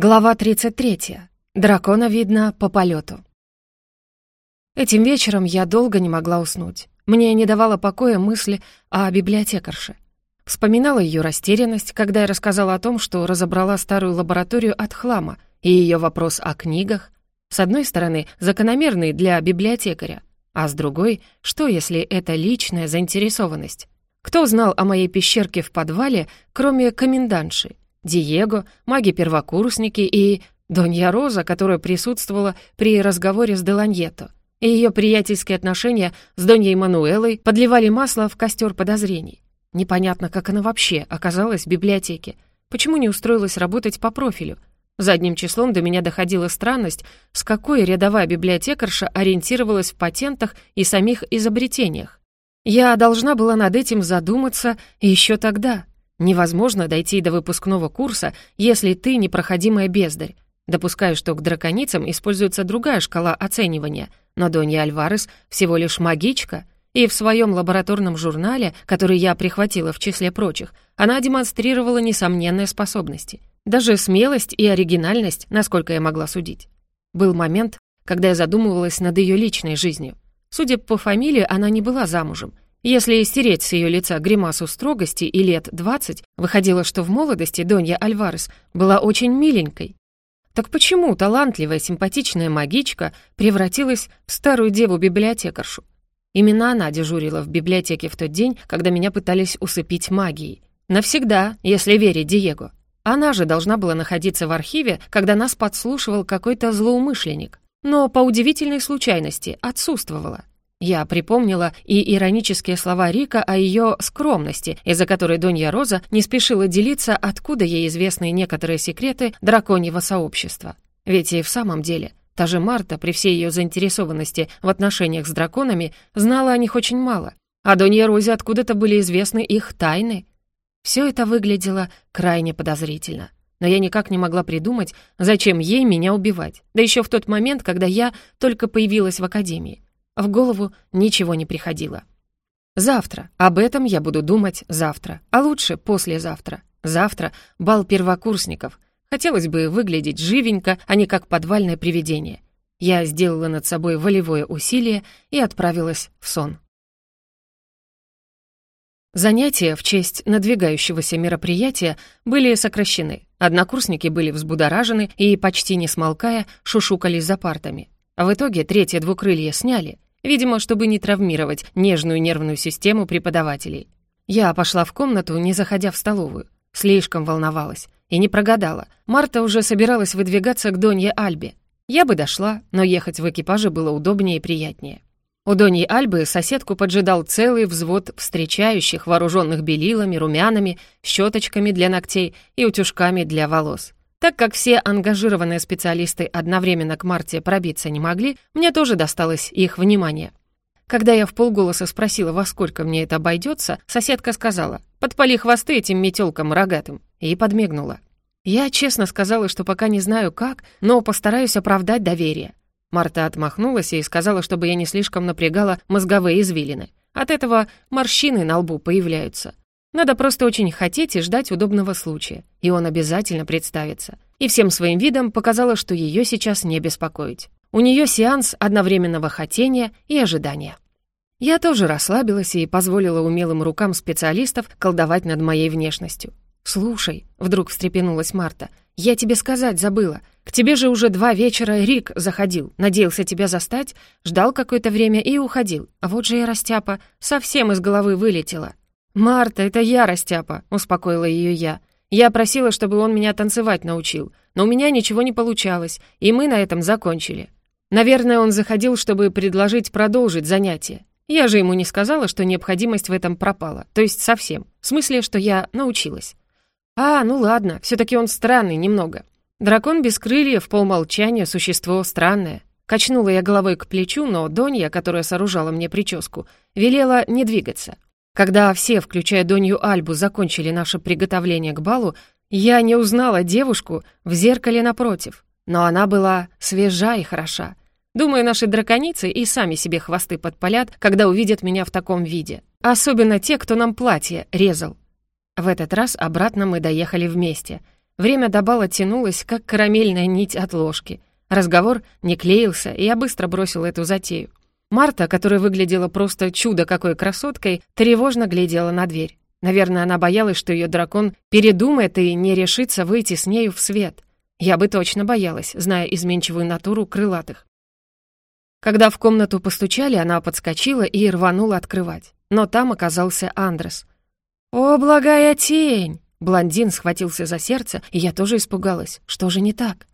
Глава 33. Дракона видно по полету. Этим вечером я долго не могла уснуть. Мне не давала покоя мысли о библиотекарше. Вспоминала ее растерянность, когда я рассказала о том, что разобрала старую лабораторию от хлама, и ее вопрос о книгах. С одной стороны, закономерный для библиотекаря, а с другой, что если это личная заинтересованность? Кто знал о моей пещерке в подвале, кроме комендантши? Диего, маги-первокурсники и Донья Роза, которая присутствовала при разговоре с Деланьето. И ее приятельские отношения с Доньей Мануэлой подливали масло в костер подозрений. Непонятно, как она вообще оказалась в библиотеке. Почему не устроилась работать по профилю? Задним числом до меня доходила странность, с какой рядовая библиотекарша ориентировалась в патентах и самих изобретениях. Я должна была над этим задуматься еще тогда, Невозможно дойти до выпускного курса, если ты непроходимая бездарь. Допускаю, что к драконицам используется другая шкала оценивания, но Донья Альварес всего лишь магичка, и в своем лабораторном журнале, который я прихватила в числе прочих, она демонстрировала несомненные способности. Даже смелость и оригинальность, насколько я могла судить. Был момент, когда я задумывалась над ее личной жизнью. Судя по фамилии, она не была замужем — если стереть с ее лица гримасу строгости и лет двадцать, выходило, что в молодости Донья Альварес была очень миленькой. Так почему талантливая, симпатичная магичка превратилась в старую деву-библиотекаршу? Именно она дежурила в библиотеке в тот день, когда меня пытались усыпить магией. Навсегда, если верить Диего. Она же должна была находиться в архиве, когда нас подслушивал какой-то злоумышленник. Но по удивительной случайности отсутствовала. Я припомнила и иронические слова Рика о ее скромности, из-за которой Донья Роза не спешила делиться, откуда ей известны некоторые секреты драконьего сообщества. Ведь и в самом деле, та же Марта, при всей ее заинтересованности в отношениях с драконами, знала о них очень мало. А Донье Розе откуда-то были известны их тайны. Все это выглядело крайне подозрительно. Но я никак не могла придумать, зачем ей меня убивать. Да еще в тот момент, когда я только появилась в академии. В голову ничего не приходило. Завтра. Об этом я буду думать завтра. А лучше послезавтра. Завтра бал первокурсников. Хотелось бы выглядеть живенько, а не как подвальное привидение. Я сделала над собой волевое усилие и отправилась в сон. Занятия в честь надвигающегося мероприятия были сокращены. Однокурсники были взбудоражены и, почти не смолкая, шушукались за партами. В итоге третье двукрылье сняли, Видимо, чтобы не травмировать нежную нервную систему преподавателей. Я пошла в комнату, не заходя в столовую. Слишком волновалась. И не прогадала. Марта уже собиралась выдвигаться к Донье Альбе. Я бы дошла, но ехать в экипаже было удобнее и приятнее. У Доньи Альбы соседку поджидал целый взвод встречающих, вооруженных белилами, румянами, щеточками для ногтей и утюжками для волос. Так как все ангажированные специалисты одновременно к Марте пробиться не могли, мне тоже досталось их внимание. Когда я в полголоса спросила, во сколько мне это обойдется, соседка сказала «Подпали хвосты этим метелкам рогатым» и подмигнула. Я честно сказала, что пока не знаю как, но постараюсь оправдать доверие. Марта отмахнулась и сказала, чтобы я не слишком напрягала мозговые извилины. От этого морщины на лбу появляются. Надо просто очень хотеть и ждать удобного случая, и он обязательно представится. И всем своим видом показала, что ее сейчас не беспокоить. У нее сеанс одновременного хотения и ожидания. Я тоже расслабилась и позволила умелым рукам специалистов колдовать над моей внешностью. «Слушай», — вдруг встрепенулась Марта, — «я тебе сказать забыла. К тебе же уже два вечера Рик заходил, надеялся тебя застать, ждал какое-то время и уходил. А вот же и растяпа совсем из головы вылетела. «Марта, это я, Растяпа», — успокоила ее я. «Я просила, чтобы он меня танцевать научил, но у меня ничего не получалось, и мы на этом закончили. Наверное, он заходил, чтобы предложить продолжить занятие. Я же ему не сказала, что необходимость в этом пропала, то есть совсем, в смысле, что я научилась». «А, ну ладно, все таки он странный немного. Дракон без крыльев, полмолчания, существо странное». Качнула я головой к плечу, но Донья, которая сооружала мне прическу, велела не двигаться. Когда все, включая Донью Альбу, закончили наше приготовление к балу, я не узнала девушку в зеркале напротив, но она была свежа и хороша. Думаю, наши драконицы и сами себе хвосты подпалят, когда увидят меня в таком виде. Особенно те, кто нам платье резал. В этот раз обратно мы доехали вместе. Время до бала тянулось, как карамельная нить от ложки. Разговор не клеился, и я быстро бросил эту затею. Марта, которая выглядела просто чудо какой красоткой, тревожно глядела на дверь. Наверное, она боялась, что ее дракон передумает и не решится выйти с нею в свет. Я бы точно боялась, зная изменчивую натуру крылатых. Когда в комнату постучали, она подскочила и рванула открывать. Но там оказался Андрес. «О, благая тень!» Блондин схватился за сердце, и я тоже испугалась. Что же не так?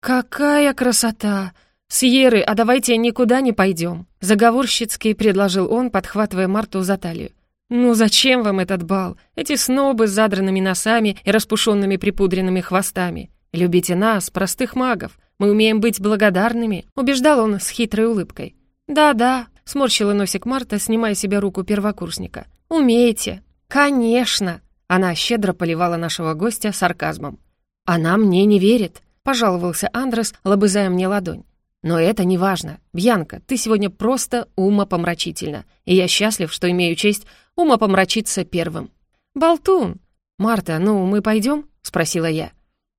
«Какая красота! «Сьеры, а давайте никуда не пойдем», — заговорщицки предложил он, подхватывая Марту за талию. «Ну зачем вам этот бал? Эти снобы с задранными носами и распушенными припудренными хвостами. Любите нас, простых магов. Мы умеем быть благодарными», — убеждал он с хитрой улыбкой. «Да-да», — сморщила носик Марта, снимая себе руку первокурсника. «Умеете». «Конечно!» — она щедро поливала нашего гостя сарказмом. «Она мне не верит», — пожаловался Андрес, лобызая мне ладонь. Но это не важно. Бьянка, ты сегодня просто умопомрачительна, и я счастлив, что имею честь умопомрачиться первым. Болтун! Марта, ну, мы пойдем? спросила я.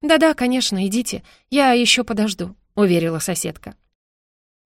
Да-да, конечно, идите. Я еще подожду, уверила соседка.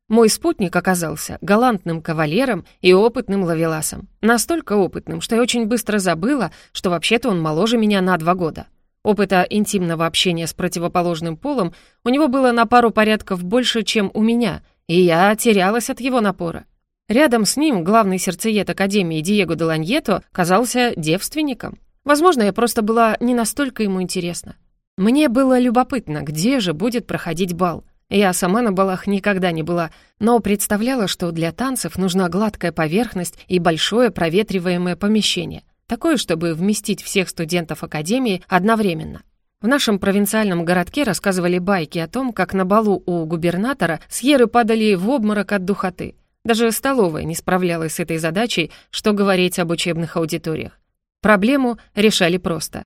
Мой спутник оказался галантным кавалером и опытным лавеласом. Настолько опытным, что я очень быстро забыла, что вообще-то он моложе меня на два года. Опыта интимного общения с противоположным полом у него было на пару порядков больше, чем у меня, и я терялась от его напора. Рядом с ним главный сердцеед Академии Диего де Ланьето казался девственником. Возможно, я просто была не настолько ему интересна. Мне было любопытно, где же будет проходить бал. Я сама на балах никогда не была, но представляла, что для танцев нужна гладкая поверхность и большое проветриваемое помещение. Такое, чтобы вместить всех студентов Академии одновременно. В нашем провинциальном городке рассказывали байки о том, как на балу у губернатора сьеры падали в обморок от духоты. Даже столовая не справлялась с этой задачей, что говорить об учебных аудиториях. Проблему решали просто.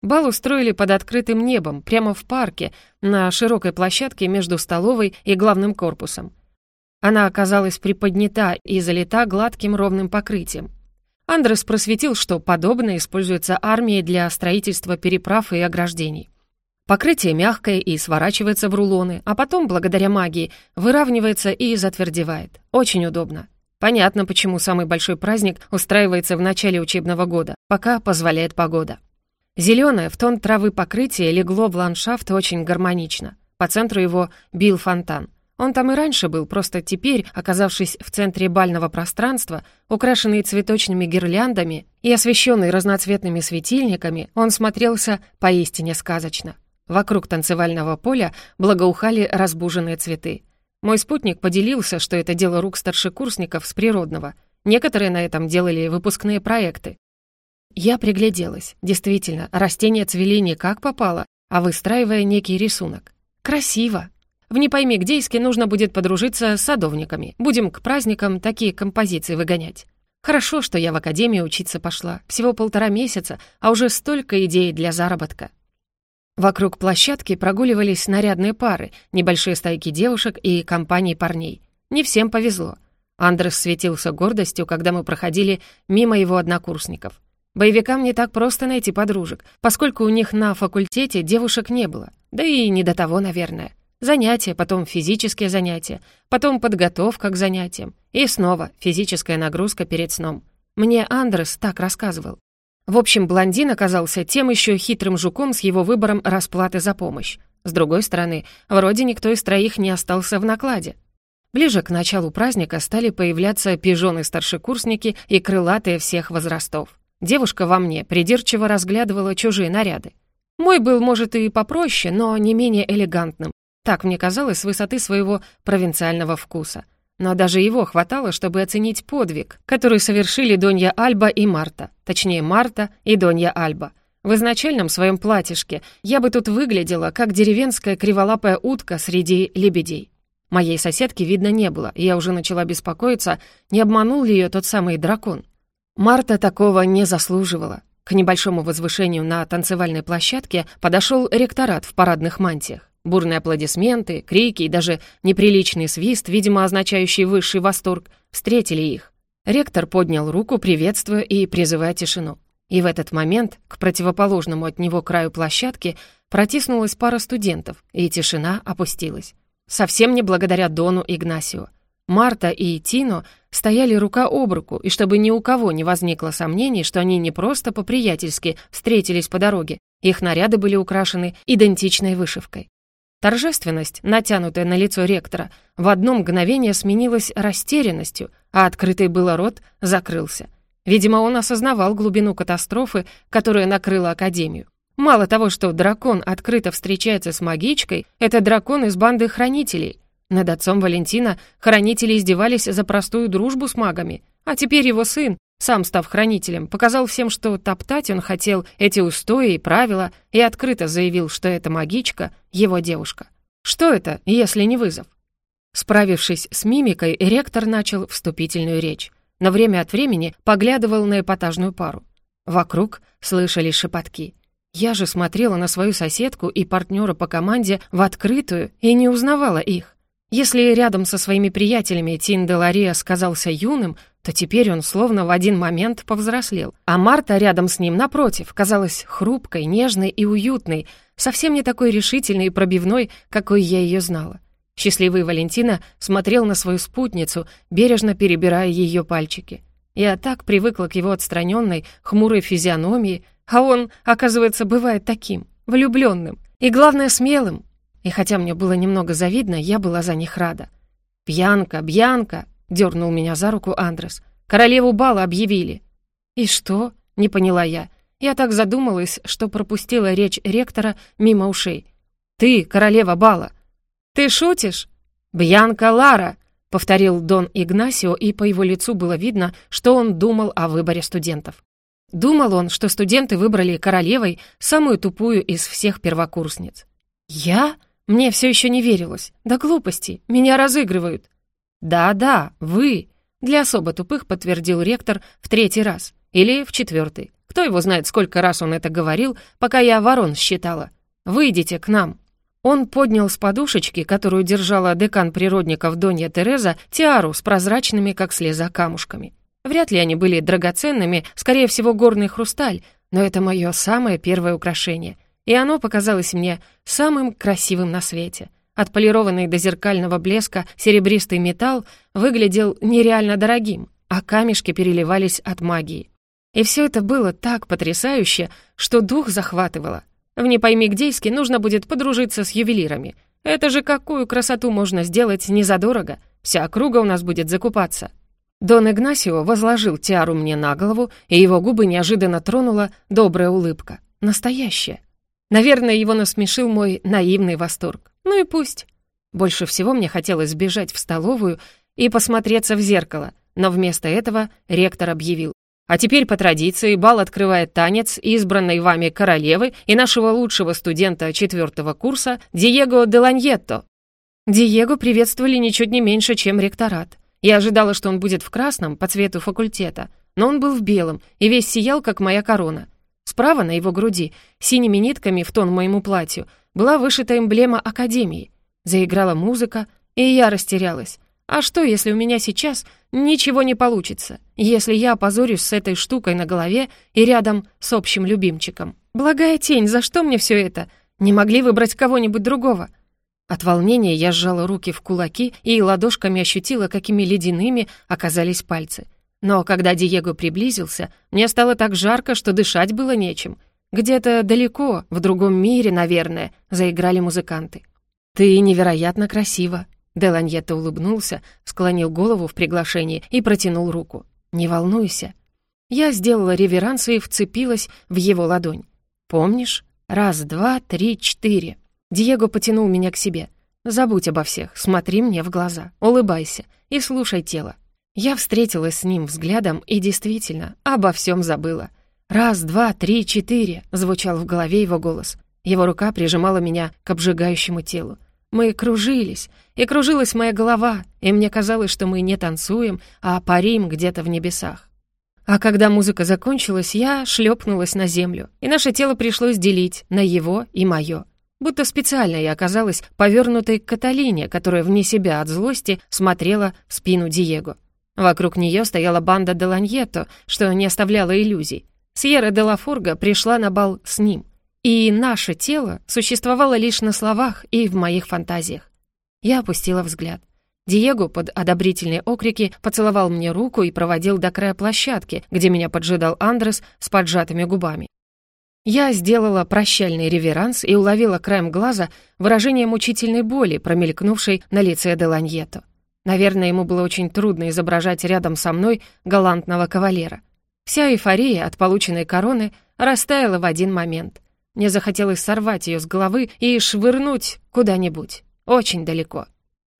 Бал устроили под открытым небом, прямо в парке, на широкой площадке между столовой и главным корпусом. Она оказалась приподнята и залита гладким ровным покрытием. Андрес просветил, что подобное используется армией для строительства переправ и ограждений. Покрытие мягкое и сворачивается в рулоны, а потом, благодаря магии, выравнивается и затвердевает. Очень удобно. Понятно, почему самый большой праздник устраивается в начале учебного года, пока позволяет погода. Зеленое в тон травы покрытие легло в ландшафт очень гармонично. По центру его бил фонтан. Он там и раньше был, просто теперь, оказавшись в центре бального пространства, украшенный цветочными гирляндами и освещенный разноцветными светильниками, он смотрелся поистине сказочно. Вокруг танцевального поля благоухали разбуженные цветы. Мой спутник поделился, что это дело рук старшекурсников с природного. Некоторые на этом делали выпускные проекты. Я пригляделась. Действительно, растения цвели не как попало, а выстраивая некий рисунок. Красиво, в «Не пойми где нужно будет подружиться с садовниками. Будем к праздникам такие композиции выгонять. Хорошо, что я в академию учиться пошла. Всего полтора месяца, а уже столько идей для заработка. Вокруг площадки прогуливались нарядные пары, небольшие стайки девушек и компании парней. Не всем повезло. Андрес светился гордостью, когда мы проходили мимо его однокурсников. Боевикам не так просто найти подружек, поскольку у них на факультете девушек не было. Да и не до того, наверное. Занятия, потом физические занятия, потом подготовка к занятиям и снова физическая нагрузка перед сном. Мне Андрес так рассказывал. В общем, блондин оказался тем еще хитрым жуком с его выбором расплаты за помощь. С другой стороны, вроде никто из троих не остался в накладе. Ближе к началу праздника стали появляться пижоны-старшекурсники и крылатые всех возрастов. Девушка во мне придирчиво разглядывала чужие наряды. Мой был, может, и попроще, но не менее элегантным, так мне казалось с высоты своего провинциального вкуса. Но даже его хватало, чтобы оценить подвиг, который совершили Донья Альба и Марта. Точнее, Марта и Донья Альба. В изначальном своем платьишке я бы тут выглядела, как деревенская криволапая утка среди лебедей. Моей соседки видно не было, и я уже начала беспокоиться, не обманул ли ее тот самый дракон. Марта такого не заслуживала. К небольшому возвышению на танцевальной площадке подошел ректорат в парадных мантиях. Бурные аплодисменты, крики и даже неприличный свист, видимо, означающий высший восторг, встретили их. Ректор поднял руку, приветствуя и призывая тишину. И в этот момент к противоположному от него краю площадки протиснулась пара студентов, и тишина опустилась. Совсем не благодаря Дону Игнасио. Марта и Тино стояли рука об руку, и чтобы ни у кого не возникло сомнений, что они не просто по-приятельски встретились по дороге, их наряды были украшены идентичной вышивкой. Торжественность, натянутая на лицо ректора, в одно мгновение сменилась растерянностью, а открытый было рот закрылся. Видимо, он осознавал глубину катастрофы, которая накрыла Академию. Мало того, что дракон открыто встречается с магичкой, это дракон из банды хранителей. Над отцом Валентина хранители издевались за простую дружбу с магами, а теперь его сын, сам став хранителем, показал всем, что топтать он хотел эти устои и правила, и открыто заявил, что эта магичка — его девушка. Что это, если не вызов? Справившись с мимикой, ректор начал вступительную речь. На время от времени поглядывал на эпатажную пару. Вокруг слышались шепотки. Я же смотрела на свою соседку и партнера по команде в открытую и не узнавала их. Если рядом со своими приятелями Тин де Лария сказался юным, то теперь он словно в один момент повзрослел. А Марта рядом с ним, напротив, казалась хрупкой, нежной и уютной, совсем не такой решительной и пробивной, какой я ее знала. Счастливый Валентина смотрел на свою спутницу, бережно перебирая ее пальчики. Я так привыкла к его отстраненной, хмурой физиономии, а он, оказывается, бывает таким, влюбленным и, главное, смелым. И хотя мне было немного завидно, я была за них рада. «Бьянка, Бьянка!» — дернул меня за руку Андрес. «Королеву бала объявили». «И что?» — не поняла я. Я так задумалась, что пропустила речь ректора мимо ушей. «Ты королева бала». «Ты шутишь?» «Бьянка Лара», — повторил Дон Игнасио, и по его лицу было видно, что он думал о выборе студентов. Думал он, что студенты выбрали королевой самую тупую из всех первокурсниц. «Я?» Мне все еще не верилось. Да глупости, меня разыгрывают. «Да-да, вы!» — для особо тупых подтвердил ректор в третий раз. Или в четвертый. Кто его знает, сколько раз он это говорил, пока я ворон считала. «Выйдите к нам!» Он поднял с подушечки, которую держала декан природников Донья Тереза, тиару с прозрачными, как слеза, камушками. Вряд ли они были драгоценными, скорее всего, горный хрусталь, но это мое самое первое украшение, и оно показалось мне самым красивым на свете — Отполированный до зеркального блеска серебристый металл выглядел нереально дорогим, а камешки переливались от магии. И все это было так потрясающе, что дух захватывало. В «Не пойми гдейски» нужно будет подружиться с ювелирами. Это же какую красоту можно сделать незадорого. Вся округа у нас будет закупаться. Дон Игнасио возложил тиару мне на голову, и его губы неожиданно тронула добрая улыбка. Настоящая. Наверное, его насмешил мой наивный восторг. Ну и пусть. Больше всего мне хотелось сбежать в столовую и посмотреться в зеркало, но вместо этого ректор объявил. А теперь по традиции бал открывает танец избранной вами королевы и нашего лучшего студента четвертого курса Диего де Ланьетто. Диего приветствовали ничуть не меньше, чем ректорат. Я ожидала, что он будет в красном, по цвету факультета, но он был в белом и весь сиял, как моя корона. Справа на его груди, синими нитками в тон моему платью, была вышита эмблема Академии. Заиграла музыка, и я растерялась. А что, если у меня сейчас ничего не получится? Если я опозорюсь с этой штукой на голове и рядом с общим любимчиком? Благая тень, за что мне все это? Не могли выбрать кого-нибудь другого? От волнения я сжала руки в кулаки и ладошками ощутила, какими ледяными оказались пальцы. Но когда Диего приблизился, мне стало так жарко, что дышать было нечем. Где-то далеко, в другом мире, наверное, заиграли музыканты. «Ты невероятно красива», — Деланьетто улыбнулся, склонил голову в приглашении и протянул руку. «Не волнуйся». Я сделала реверанс и вцепилась в его ладонь. «Помнишь? Раз, два, три, четыре». Диего потянул меня к себе. «Забудь обо всех, смотри мне в глаза, улыбайся и слушай тело. Я встретилась с ним взглядом и действительно обо всем забыла. «Раз, два, три, четыре!» — звучал в голове его голос. Его рука прижимала меня к обжигающему телу. Мы кружились, и кружилась моя голова, и мне казалось, что мы не танцуем, а парим где-то в небесах. А когда музыка закончилась, я шлепнулась на землю, и наше тело пришлось делить на его и мое. Будто специально я оказалась повернутой к Каталине, которая вне себя от злости смотрела в спину Диего. Вокруг нее стояла банда Деланьетто, что не оставляло иллюзий. Сьерра де Лафорга пришла на бал с ним, и наше тело существовало лишь на словах и в моих фантазиях. Я опустила взгляд. Диего под одобрительные окрики поцеловал мне руку и проводил до края площадки, где меня поджидал Андрес с поджатыми губами. Я сделала прощальный реверанс и уловила краем глаза выражение мучительной боли, промелькнувшей на лице Деланьето. Наверное, ему было очень трудно изображать рядом со мной галантного кавалера. Вся эйфория от полученной короны растаяла в один момент. Мне захотелось сорвать ее с головы и швырнуть куда-нибудь, очень далеко.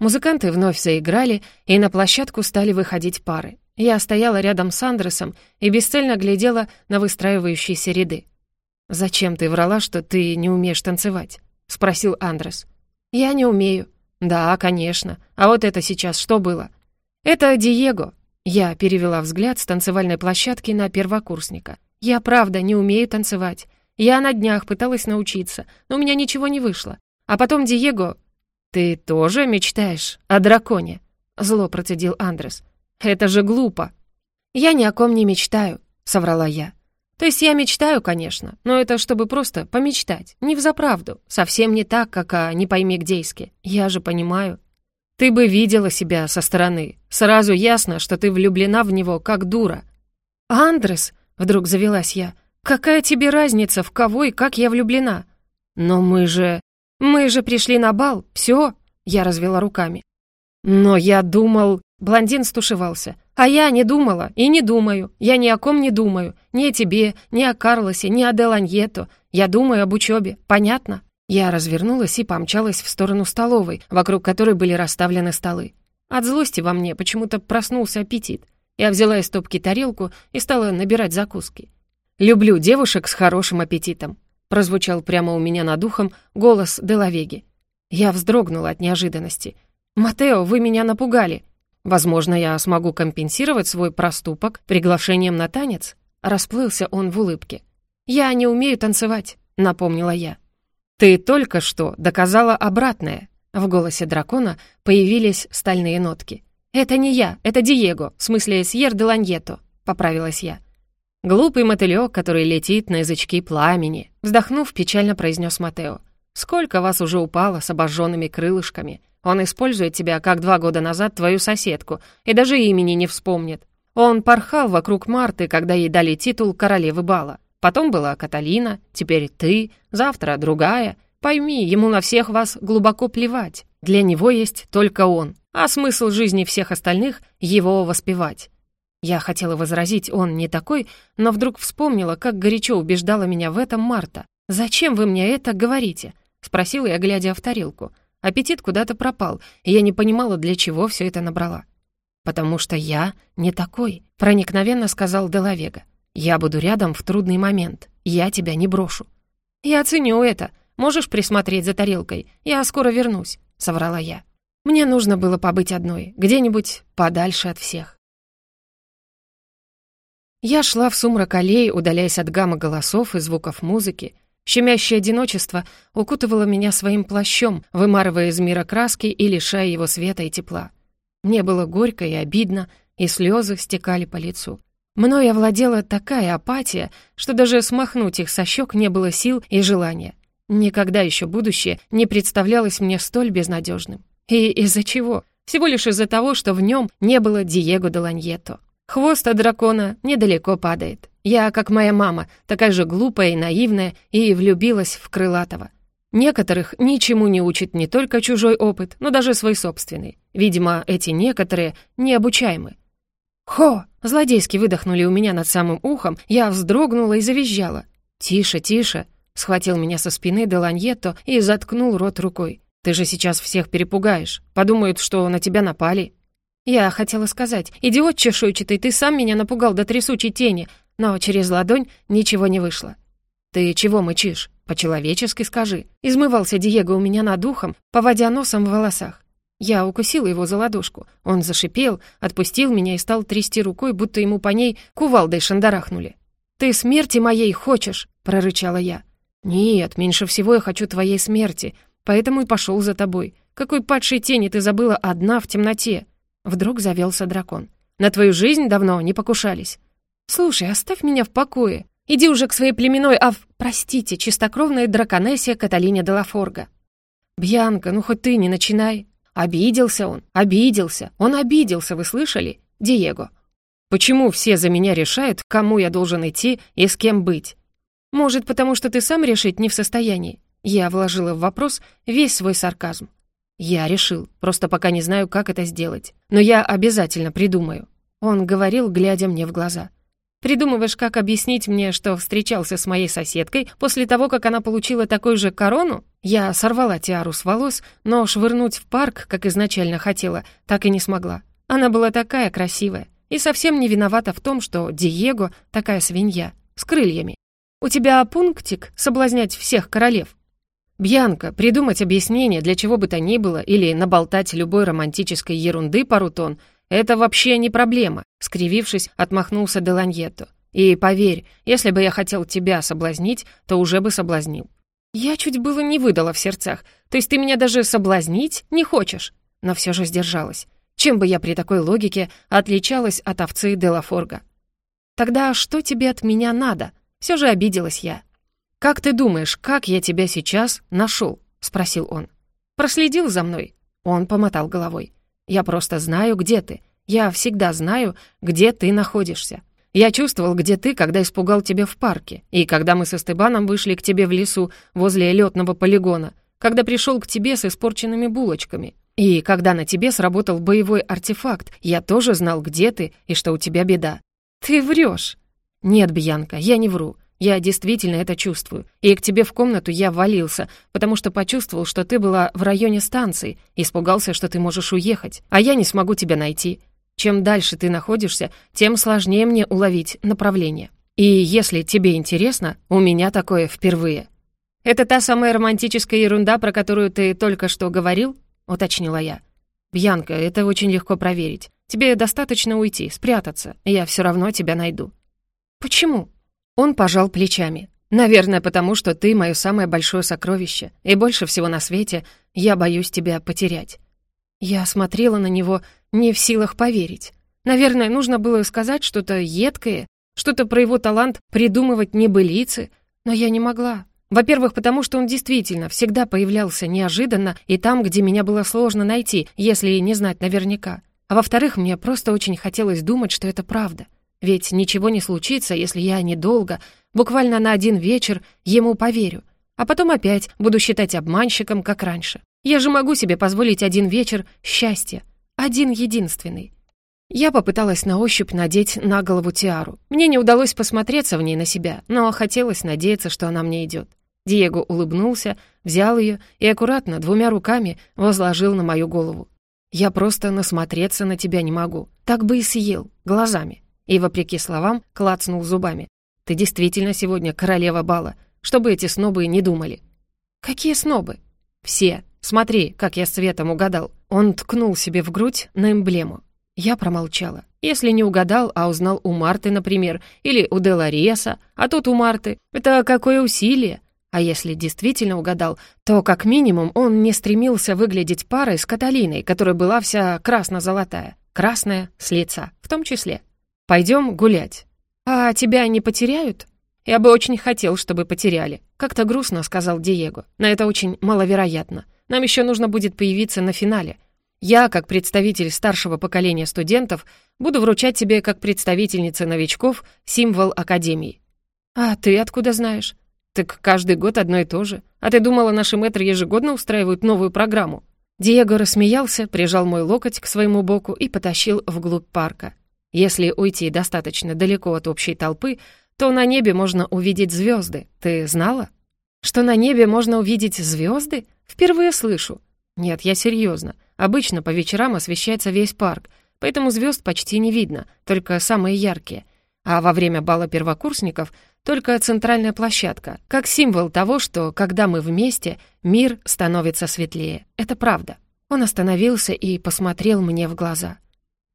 Музыканты вновь заиграли, и на площадку стали выходить пары. Я стояла рядом с Андресом и бесцельно глядела на выстраивающиеся ряды. «Зачем ты врала, что ты не умеешь танцевать?» — спросил Андрес. «Я не умею». «Да, конечно. А вот это сейчас что было?» «Это Диего». Я перевела взгляд с танцевальной площадки на первокурсника. «Я правда не умею танцевать. Я на днях пыталась научиться, но у меня ничего не вышло. А потом Диего...» «Ты тоже мечтаешь о драконе?» — зло процедил Андрес. «Это же глупо». «Я ни о ком не мечтаю», — соврала я. То есть я мечтаю, конечно, но это чтобы просто помечтать, не взаправду, совсем не так, как о «не пойми гдейске». Я же понимаю. Ты бы видела себя со стороны. Сразу ясно, что ты влюблена в него, как дура. «Андрес», — вдруг завелась я, — «какая тебе разница, в кого и как я влюблена?» «Но мы же... мы же пришли на бал, все», — я развела руками. «Но я думал...» Блондин стушевался. «А я не думала и не думаю. Я ни о ком не думаю. Ни о тебе, ни о Карлосе, ни о Деланьето. Я думаю об учебе. Понятно?» Я развернулась и помчалась в сторону столовой, вокруг которой были расставлены столы. От злости во мне почему-то проснулся аппетит. Я взяла из топки тарелку и стала набирать закуски. «Люблю девушек с хорошим аппетитом», — прозвучал прямо у меня над ухом голос Делавеги. Я вздрогнула от неожиданности. «Матео, вы меня напугали!» Возможно, я смогу компенсировать свой проступок приглашением на танец? Расплылся он в улыбке. «Я не умею танцевать», — напомнила я. «Ты только что доказала обратное». В голосе дракона появились стальные нотки. «Это не я, это Диего, в смысле Сьер де Ланьето», — поправилась я. «Глупый мотылёк, который летит на язычки пламени», — вздохнув, печально произнес Матео. «Сколько вас уже упало с обожженными крылышками? Он использует тебя, как два года назад твою соседку, и даже имени не вспомнит. Он порхал вокруг Марты, когда ей дали титул королевы бала. Потом была Каталина, теперь ты, завтра другая. Пойми, ему на всех вас глубоко плевать. Для него есть только он, а смысл жизни всех остальных — его воспевать. Я хотела возразить, он не такой, но вдруг вспомнила, как горячо убеждала меня в этом Марта. «Зачем вы мне это говорите?» — спросила я, глядя в тарелку. Аппетит куда-то пропал, и я не понимала, для чего все это набрала. «Потому что я не такой», — проникновенно сказал Делавега. «Я буду рядом в трудный момент. Я тебя не брошу». «Я ценю это. Можешь присмотреть за тарелкой? Я скоро вернусь», — соврала я. Мне нужно было побыть одной, где-нибудь подальше от всех. Я шла в сумрак аллеи, удаляясь от гамма голосов и звуков музыки, Щемящее одиночество укутывало меня своим плащом, вымарывая из мира краски и лишая его света и тепла. Мне было горько и обидно, и слезы стекали по лицу. Мною овладела такая апатия, что даже смахнуть их со щек не было сил и желания. Никогда еще будущее не представлялось мне столь безнадежным. И из-за чего? Всего лишь из-за того, что в нем не было Диего де Ланьето. Хвост от дракона недалеко падает. Я, как моя мама, такая же глупая и наивная, и влюбилась в Крылатого. Некоторых ничему не учит не только чужой опыт, но даже свой собственный. Видимо, эти некоторые необучаемы. «Хо!» — злодейски выдохнули у меня над самым ухом, я вздрогнула и завизжала. «Тише, тише!» — схватил меня со спины Деланьетто и заткнул рот рукой. «Ты же сейчас всех перепугаешь. Подумают, что на тебя напали». Я хотела сказать, «Идиот чешуйчатый, ты сам меня напугал до трясучей тени, но через ладонь ничего не вышло. «Ты чего мычишь? По-человечески скажи». Измывался Диего у меня над ухом, поводя носом в волосах. Я укусила его за ладошку. Он зашипел, отпустил меня и стал трясти рукой, будто ему по ней кувалдой шандарахнули. «Ты смерти моей хочешь?» — прорычала я. «Нет, меньше всего я хочу твоей смерти, поэтому и пошел за тобой. Какой падшей тени ты забыла одна в темноте?» Вдруг завелся дракон. «На твою жизнь давно не покушались. «Слушай, оставь меня в покое!» Иди уже к своей племенной, а, простите, чистокровной драконессе Каталине Делафорга». «Бьянка, ну хоть ты не начинай». Обиделся он, обиделся, он обиделся, вы слышали? Диего. Почему все за меня решают, кому я должен идти и с кем быть? Может, потому что ты сам решить не в состоянии? Я вложила в вопрос весь свой сарказм. Я решил, просто пока не знаю, как это сделать. Но я обязательно придумаю. Он говорил, глядя мне в глаза. Придумываешь, как объяснить мне, что встречался с моей соседкой после того, как она получила такую же корону? Я сорвала тиару с волос, но швырнуть в парк, как изначально хотела, так и не смогла. Она была такая красивая и совсем не виновата в том, что Диего такая свинья, с крыльями. У тебя пунктик соблазнять всех королев? Бьянка, придумать объяснение для чего бы то ни было или наболтать любой романтической ерунды пару тонн «Это вообще не проблема», — скривившись, отмахнулся Деланьетто. «И поверь, если бы я хотел тебя соблазнить, то уже бы соблазнил». Я чуть было не выдала в сердцах. То есть ты меня даже соблазнить не хочешь? Но все же сдержалась. Чем бы я при такой логике отличалась от овцы Делафорга? Тогда что тебе от меня надо? Все же обиделась я. «Как ты думаешь, как я тебя сейчас нашел?» — спросил он. «Проследил за мной?» Он помотал головой. Я просто знаю, где ты. Я всегда знаю, где ты находишься. Я чувствовал, где ты, когда испугал тебя в парке, и когда мы со Стебаном вышли к тебе в лесу возле летного полигона, когда пришел к тебе с испорченными булочками, и когда на тебе сработал боевой артефакт, я тоже знал, где ты и что у тебя беда. Ты врешь. Нет, Бьянка, я не вру. Я действительно это чувствую. И к тебе в комнату я валился, потому что почувствовал, что ты была в районе станции, испугался, что ты можешь уехать, а я не смогу тебя найти. Чем дальше ты находишься, тем сложнее мне уловить направление. И если тебе интересно, у меня такое впервые. Это та самая романтическая ерунда, про которую ты только что говорил? уточнила я. Бьянка, это очень легко проверить. Тебе достаточно уйти, спрятаться, и я все равно тебя найду. Почему? Он пожал плечами. «Наверное, потому что ты — мое самое большое сокровище, и больше всего на свете я боюсь тебя потерять». Я смотрела на него, не в силах поверить. Наверное, нужно было сказать что-то едкое, что-то про его талант придумывать небылицы, но я не могла. Во-первых, потому что он действительно всегда появлялся неожиданно и там, где меня было сложно найти, если не знать наверняка. А во-вторых, мне просто очень хотелось думать, что это правда — ведь ничего не случится, если я недолго, буквально на один вечер, ему поверю. А потом опять буду считать обманщиком, как раньше. Я же могу себе позволить один вечер счастья. Один единственный. Я попыталась на ощупь надеть на голову тиару. Мне не удалось посмотреться в ней на себя, но хотелось надеяться, что она мне идет. Диего улыбнулся, взял ее и аккуратно двумя руками возложил на мою голову. «Я просто насмотреться на тебя не могу. Так бы и съел, глазами и, вопреки словам, клацнул зубами. «Ты действительно сегодня королева бала, чтобы эти снобы не думали». «Какие снобы?» «Все. Смотри, как я с цветом угадал». Он ткнул себе в грудь на эмблему. Я промолчала. Если не угадал, а узнал у Марты, например, или у Делареса, а тут у Марты, это какое усилие. А если действительно угадал, то как минимум он не стремился выглядеть парой с Каталиной, которая была вся красно-золотая, красная с лица, в том числе. Пойдем гулять. А тебя не потеряют? Я бы очень хотел, чтобы потеряли. Как-то грустно, сказал Диего. Но это очень маловероятно. Нам еще нужно будет появиться на финале. Я, как представитель старшего поколения студентов, буду вручать тебе, как представительница новичков, символ Академии. А ты откуда знаешь? Так каждый год одно и то же. А ты думала, наши мэтры ежегодно устраивают новую программу? Диего рассмеялся, прижал мой локоть к своему боку и потащил вглубь парка. Если уйти достаточно далеко от общей толпы, то на небе можно увидеть звезды. Ты знала? Что на небе можно увидеть звезды? Впервые слышу. Нет, я серьезно. Обычно по вечерам освещается весь парк, поэтому звезд почти не видно, только самые яркие. А во время бала первокурсников только центральная площадка, как символ того, что, когда мы вместе, мир становится светлее. Это правда. Он остановился и посмотрел мне в глаза.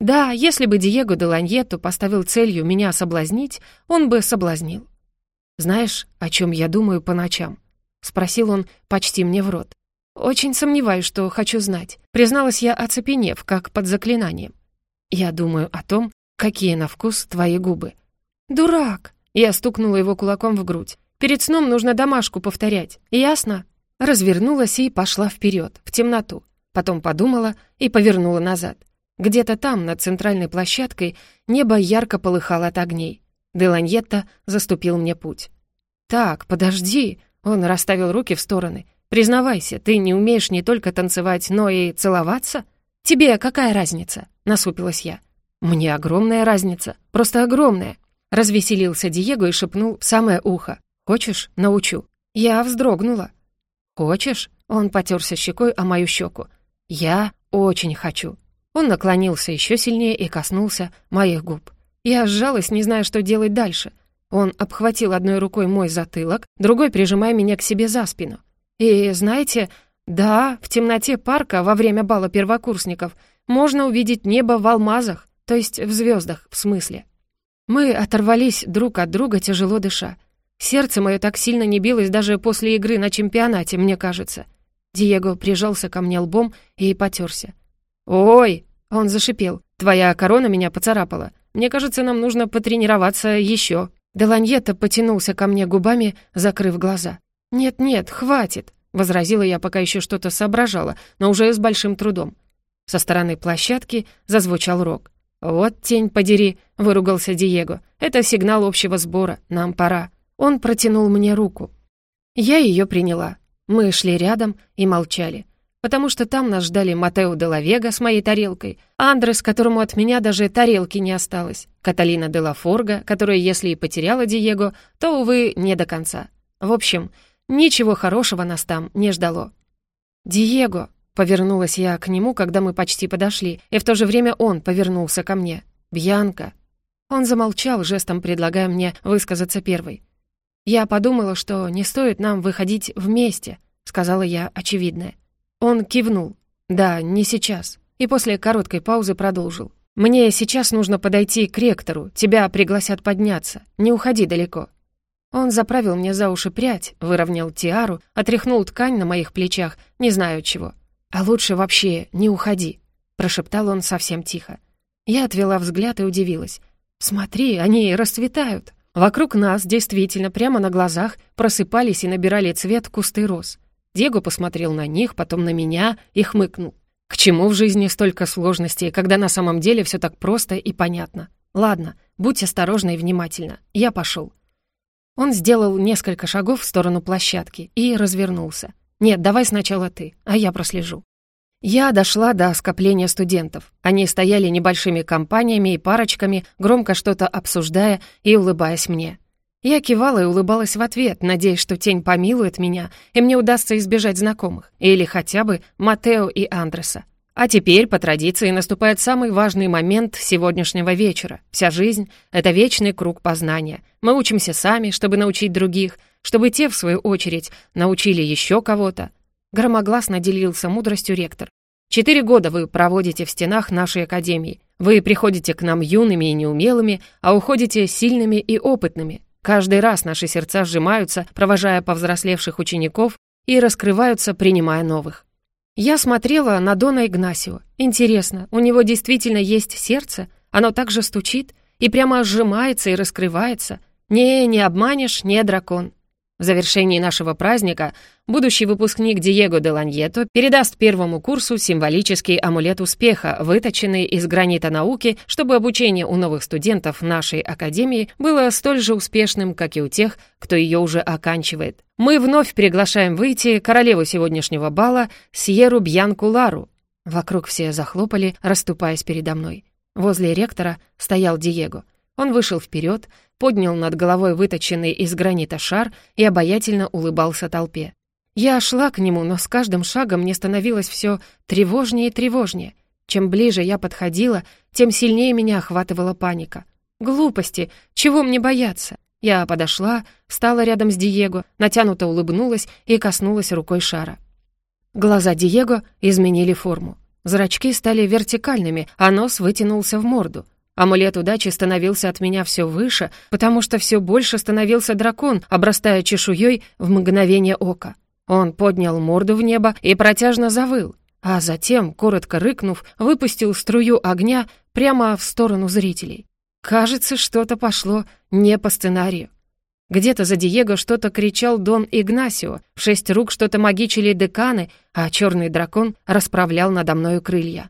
Да, если бы Диего де Ланьетто поставил целью меня соблазнить, он бы соблазнил. «Знаешь, о чем я думаю по ночам?» — спросил он почти мне в рот. «Очень сомневаюсь, что хочу знать», — призналась я, оцепенев, как под заклинанием. «Я думаю о том, какие на вкус твои губы». «Дурак!» Я стукнула его кулаком в грудь. «Перед сном нужно домашку повторять. Ясно?» Развернулась и пошла вперед, в темноту. Потом подумала и повернула назад. Где-то там, над центральной площадкой, небо ярко полыхало от огней. Деланьетта заступил мне путь. «Так, подожди!» Он расставил руки в стороны. «Признавайся, ты не умеешь не только танцевать, но и целоваться?» «Тебе какая разница?» — насупилась я. «Мне огромная разница, просто огромная!» Развеселился Диего и шепнул в самое ухо. «Хочешь, научу?» Я вздрогнула. «Хочешь?» — он потерся щекой о мою щеку. «Я очень хочу». Он наклонился еще сильнее и коснулся моих губ. Я сжалась, не зная, что делать дальше. Он обхватил одной рукой мой затылок, другой прижимая меня к себе за спину. И, знаете, да, в темноте парка во время бала первокурсников можно увидеть небо в алмазах, то есть в звездах, в смысле. Мы оторвались друг от друга, тяжело дыша. Сердце мое так сильно не билось даже после игры на чемпионате, мне кажется. Диего прижался ко мне лбом и потерся. «Ой!» — он зашипел. «Твоя корона меня поцарапала. Мне кажется, нам нужно потренироваться еще». Деланьета потянулся ко мне губами, закрыв глаза. «Нет-нет, хватит!» — возразила я, пока еще что-то соображала, но уже с большим трудом. Со стороны площадки зазвучал рок. «Вот тень подери!» — выругался Диего. «Это сигнал общего сбора. Нам пора». Он протянул мне руку. Я ее приняла. Мы шли рядом и молчали. Потому что там нас ждали Матео де Лавега с моей тарелкой, Андрес, которому от меня даже тарелки не осталось, Каталина де Ла Форга, которая, если и потеряла Диего, то, увы, не до конца. В общем, Ничего хорошего нас там не ждало. «Диего!» — повернулась я к нему, когда мы почти подошли, и в то же время он повернулся ко мне. «Бьянка!» Он замолчал, жестом предлагая мне высказаться первой. «Я подумала, что не стоит нам выходить вместе», — сказала я очевидное. Он кивнул. «Да, не сейчас». И после короткой паузы продолжил. «Мне сейчас нужно подойти к ректору. Тебя пригласят подняться. Не уходи далеко. Он заправил мне за уши прядь, выровнял тиару, отряхнул ткань на моих плечах, не знаю чего. «А лучше вообще не уходи», — прошептал он совсем тихо. Я отвела взгляд и удивилась. «Смотри, они расцветают». Вокруг нас действительно прямо на глазах просыпались и набирали цвет кусты роз. Диего посмотрел на них, потом на меня и хмыкнул. К чему в жизни столько сложностей, когда на самом деле все так просто и понятно? Ладно, будь осторожна и внимательна. Я пошел. Он сделал несколько шагов в сторону площадки и развернулся. «Нет, давай сначала ты, а я прослежу». Я дошла до скопления студентов. Они стояли небольшими компаниями и парочками, громко что-то обсуждая и улыбаясь мне. Я кивала и улыбалась в ответ, надеясь, что тень помилует меня, и мне удастся избежать знакомых, или хотя бы Матео и Андреса. А теперь, по традиции, наступает самый важный момент сегодняшнего вечера. Вся жизнь — это вечный круг познания. Мы учимся сами, чтобы научить других, чтобы те, в свою очередь, научили еще кого-то. Громогласно делился мудростью ректор. Четыре года вы проводите в стенах нашей академии. Вы приходите к нам юными и неумелыми, а уходите сильными и опытными. Каждый раз наши сердца сжимаются, провожая повзрослевших учеников, и раскрываются, принимая новых. Я смотрела на Дона Игнасио. Интересно, у него действительно есть сердце? Оно также стучит и прямо сжимается и раскрывается? Не, не обманешь, не дракон. В завершении нашего праздника будущий выпускник Диего де Ланьето передаст первому курсу символический амулет успеха, выточенный из гранита науки, чтобы обучение у новых студентов нашей академии было столь же успешным, как и у тех, кто ее уже оканчивает. Мы вновь приглашаем выйти королеву сегодняшнего бала Сьеру Бьянку Лару. Вокруг все захлопали, расступаясь передо мной. Возле ректора стоял Диего. Он вышел вперед, поднял над головой выточенный из гранита шар и обаятельно улыбался толпе. Я шла к нему, но с каждым шагом мне становилось все тревожнее и тревожнее. Чем ближе я подходила, тем сильнее меня охватывала паника. Глупости, чего мне бояться? Я подошла, встала рядом с Диего, натянуто улыбнулась и коснулась рукой шара. Глаза Диего изменили форму. Зрачки стали вертикальными, а нос вытянулся в морду. Амулет удачи становился от меня все выше, потому что все больше становился дракон, обрастая чешуей в мгновение ока. Он поднял морду в небо и протяжно завыл, а затем, коротко рыкнув, выпустил струю огня прямо в сторону зрителей. Кажется, что-то пошло не по сценарию. Где-то за Диего что-то кричал Дон Игнасио, в шесть рук что-то магичили деканы, а черный дракон расправлял надо мною крылья.